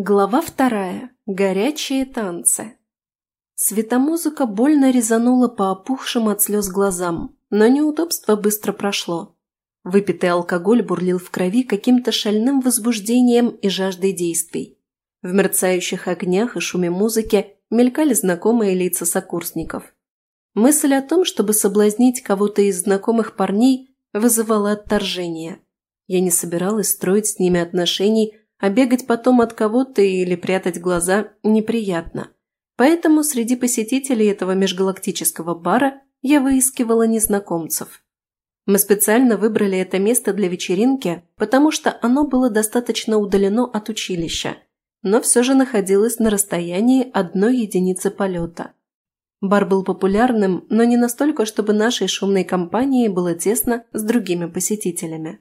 Глава вторая. Горячие танцы. Светомузыка больно резанула по опухшим от слез глазам, но неудобство быстро прошло. Выпитый алкоголь бурлил в крови каким-то шальным возбуждением и жаждой действий. В мерцающих огнях и шуме музыки мелькали знакомые лица сокурсников. Мысль о том, чтобы соблазнить кого-то из знакомых парней, вызывала отторжение. Я не собиралась строить с ними отношений, а бегать потом от кого-то или прятать глаза неприятно. Поэтому среди посетителей этого межгалактического бара я выискивала незнакомцев. Мы специально выбрали это место для вечеринки, потому что оно было достаточно удалено от училища, но все же находилось на расстоянии одной единицы полета. Бар был популярным, но не настолько, чтобы нашей шумной компании было тесно с другими посетителями.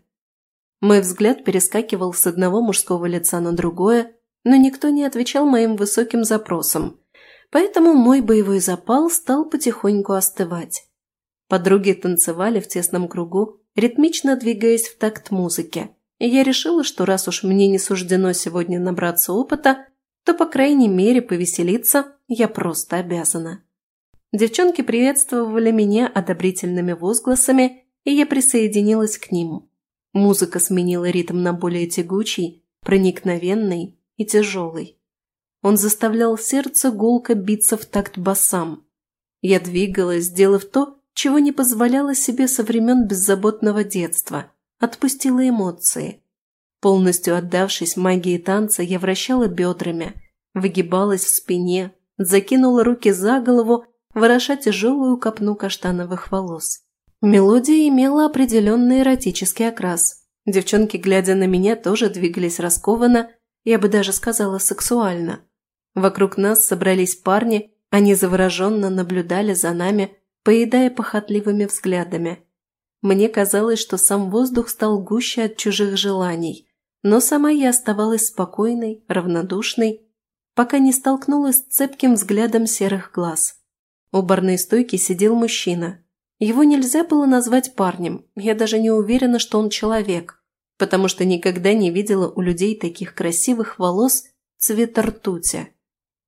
Мой взгляд перескакивал с одного мужского лица на другое, но никто не отвечал моим высоким запросам, поэтому мой боевой запал стал потихоньку остывать. Подруги танцевали в тесном кругу, ритмично двигаясь в такт музыки, и я решила, что раз уж мне не суждено сегодня набраться опыта, то, по крайней мере, повеселиться я просто обязана. Девчонки приветствовали меня одобрительными возгласами, и я присоединилась к ним. Музыка сменила ритм на более тягучий, проникновенный и тяжелый. Он заставлял сердце гулко биться в такт басам. Я двигалась, сделав то, чего не позволяла себе со времен беззаботного детства, отпустила эмоции. Полностью отдавшись магии танца, я вращала бедрами, выгибалась в спине, закинула руки за голову, вороша тяжелую копну каштановых волос. Мелодия имела определенный эротический окрас. Девчонки, глядя на меня, тоже двигались раскованно, я бы даже сказала сексуально. Вокруг нас собрались парни, они завороженно наблюдали за нами, поедая похотливыми взглядами. Мне казалось, что сам воздух стал гуще от чужих желаний, но сама я оставалась спокойной, равнодушной, пока не столкнулась с цепким взглядом серых глаз. У барной стойки сидел мужчина – его нельзя было назвать парнем, я даже не уверена, что он человек, потому что никогда не видела у людей таких красивых волос цвета ртути.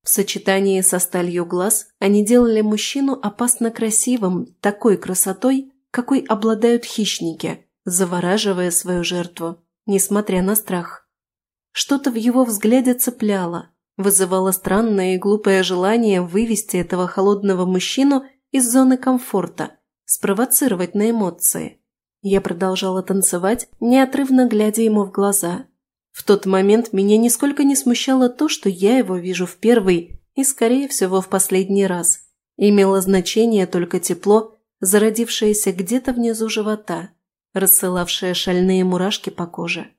В сочетании со сталью глаз они делали мужчину опасно красивым, такой красотой, какой обладают хищники, завораживая свою жертву, несмотря на страх. Что-то в его взгляде цепляло, вызывало странное и глупое желание вывести этого холодного мужчину из зоны комфорта – спровоцировать на эмоции. Я продолжала танцевать, неотрывно глядя ему в глаза. В тот момент меня нисколько не смущало то, что я его вижу в первый и, скорее всего, в последний раз. Имело значение только тепло, зародившееся где-то внизу живота, рассылавшее шальные мурашки по коже.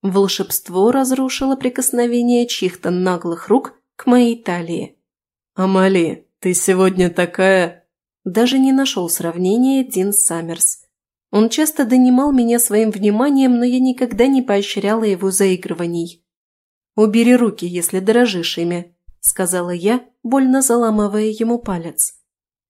Волшебство разрушило прикосновение чьих-то наглых рук к моей талии. «Амали, ты сегодня такая...» даже не нашел сравнения Дин Саммерс. Он часто донимал меня своим вниманием, но я никогда не поощряла его заигрываний. «Убери руки, если дорожишь ими», – сказала я, больно заламывая ему палец.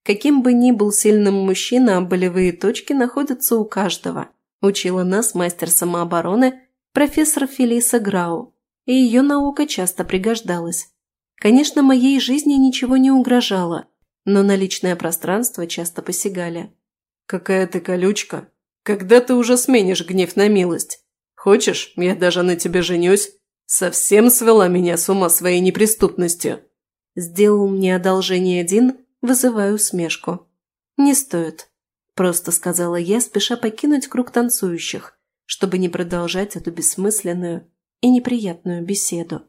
Каким бы ни был сильным мужчина, болевые точки находятся у каждого, учила нас мастер самообороны профессор Фелиса Грау, и ее наука часто пригождалась. Конечно, моей жизни ничего не угрожало, но на личное пространство часто посягали. «Какая ты колючка! Когда ты уже сменишь гнев на милость? Хочешь, я даже на тебе женюсь? Совсем свела меня с ума своей неприступностью!» Сделал мне одолжение один, вызывая усмешку. «Не стоит», – просто сказала я, спеша покинуть круг танцующих, чтобы не продолжать эту бессмысленную и неприятную беседу.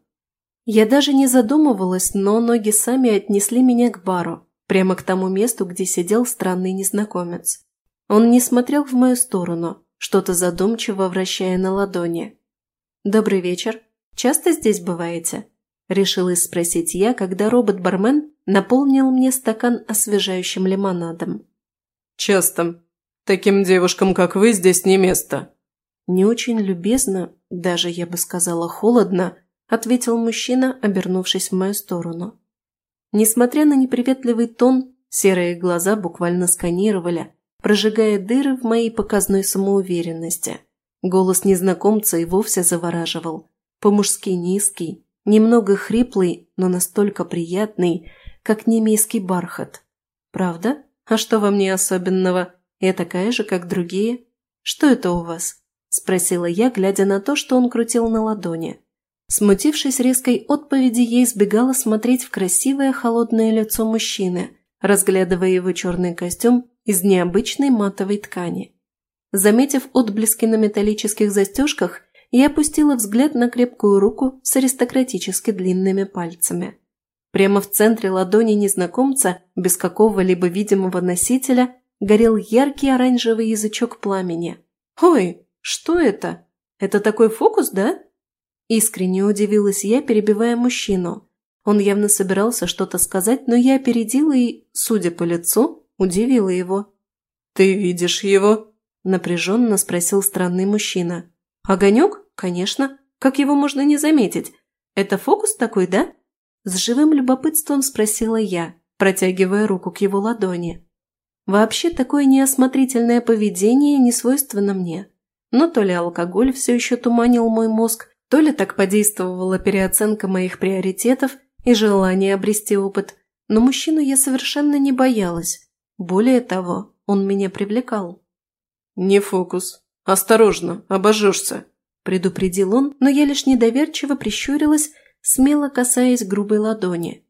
Я даже не задумывалась, но ноги сами отнесли меня к бару, прямо к тому месту, где сидел странный незнакомец. Он не смотрел в мою сторону, что-то задумчиво вращая на ладони. «Добрый вечер. Часто здесь бываете?» – решилась спросить я, когда робот-бармен наполнил мне стакан освежающим лимонадом. «Часто. Таким девушкам, как вы, здесь не место». Не очень любезно, даже я бы сказала холодно, ответил мужчина, обернувшись в мою сторону. Несмотря на неприветливый тон, серые глаза буквально сканировали, прожигая дыры в моей показной самоуверенности. Голос незнакомца и вовсе завораживал. По-мужски низкий, немного хриплый, но настолько приятный, как немейский бархат. «Правда? А что во мне особенного? Я такая же, как другие. Что это у вас?» – спросила я, глядя на то, что он крутил на ладони. Смутившись резкой отповеди, я избегала смотреть в красивое холодное лицо мужчины, разглядывая его черный костюм из необычной матовой ткани. Заметив отблески на металлических застежках, я опустила взгляд на крепкую руку с аристократически длинными пальцами. Прямо в центре ладони незнакомца, без какого-либо видимого носителя, горел яркий оранжевый язычок пламени. «Ой, что это? Это такой фокус, да?» Искренне удивилась я, перебивая мужчину. Он явно собирался что-то сказать, но я опередила и, судя по лицу, удивила его. «Ты видишь его?» – напряженно спросил странный мужчина. «Огонек? Конечно. Как его можно не заметить? Это фокус такой, да?» С живым любопытством спросила я, протягивая руку к его ладони. Вообще такое неосмотрительное поведение не свойственно мне. Но то ли алкоголь все еще туманил мой мозг, то ли так подействовала переоценка моих приоритетов и желание обрести опыт, но мужчину я совершенно не боялась. Более того, он меня привлекал. «Не фокус. Осторожно, обожжешься», – предупредил он, но я лишь недоверчиво прищурилась, смело касаясь грубой ладони.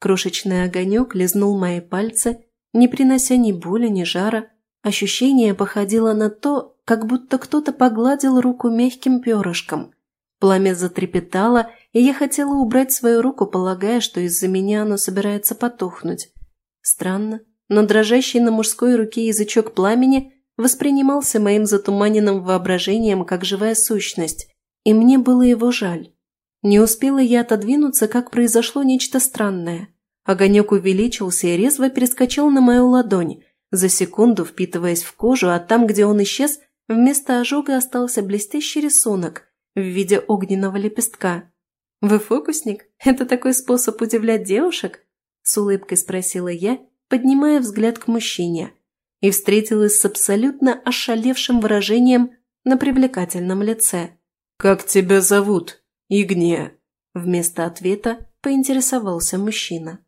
Крошечный огонек лизнул мои пальцы, не принося ни боли, ни жара. Ощущение походило на то, как будто кто-то погладил руку мягким перышком – Пламя затрепетало, и я хотела убрать свою руку, полагая, что из-за меня оно собирается потухнуть. Странно, но дрожащий на мужской руке язычок пламени воспринимался моим затуманенным воображением как живая сущность, и мне было его жаль. Не успела я отодвинуться, как произошло нечто странное. Огонек увеличился и резво перескочил на мою ладонь, за секунду впитываясь в кожу, а там, где он исчез, вместо ожога остался блестящий рисунок – в виде огненного лепестка. «Вы фокусник? Это такой способ удивлять девушек?» С улыбкой спросила я, поднимая взгляд к мужчине, и встретилась с абсолютно ошалевшим выражением на привлекательном лице. «Как тебя зовут, Игния?» Вместо ответа поинтересовался мужчина.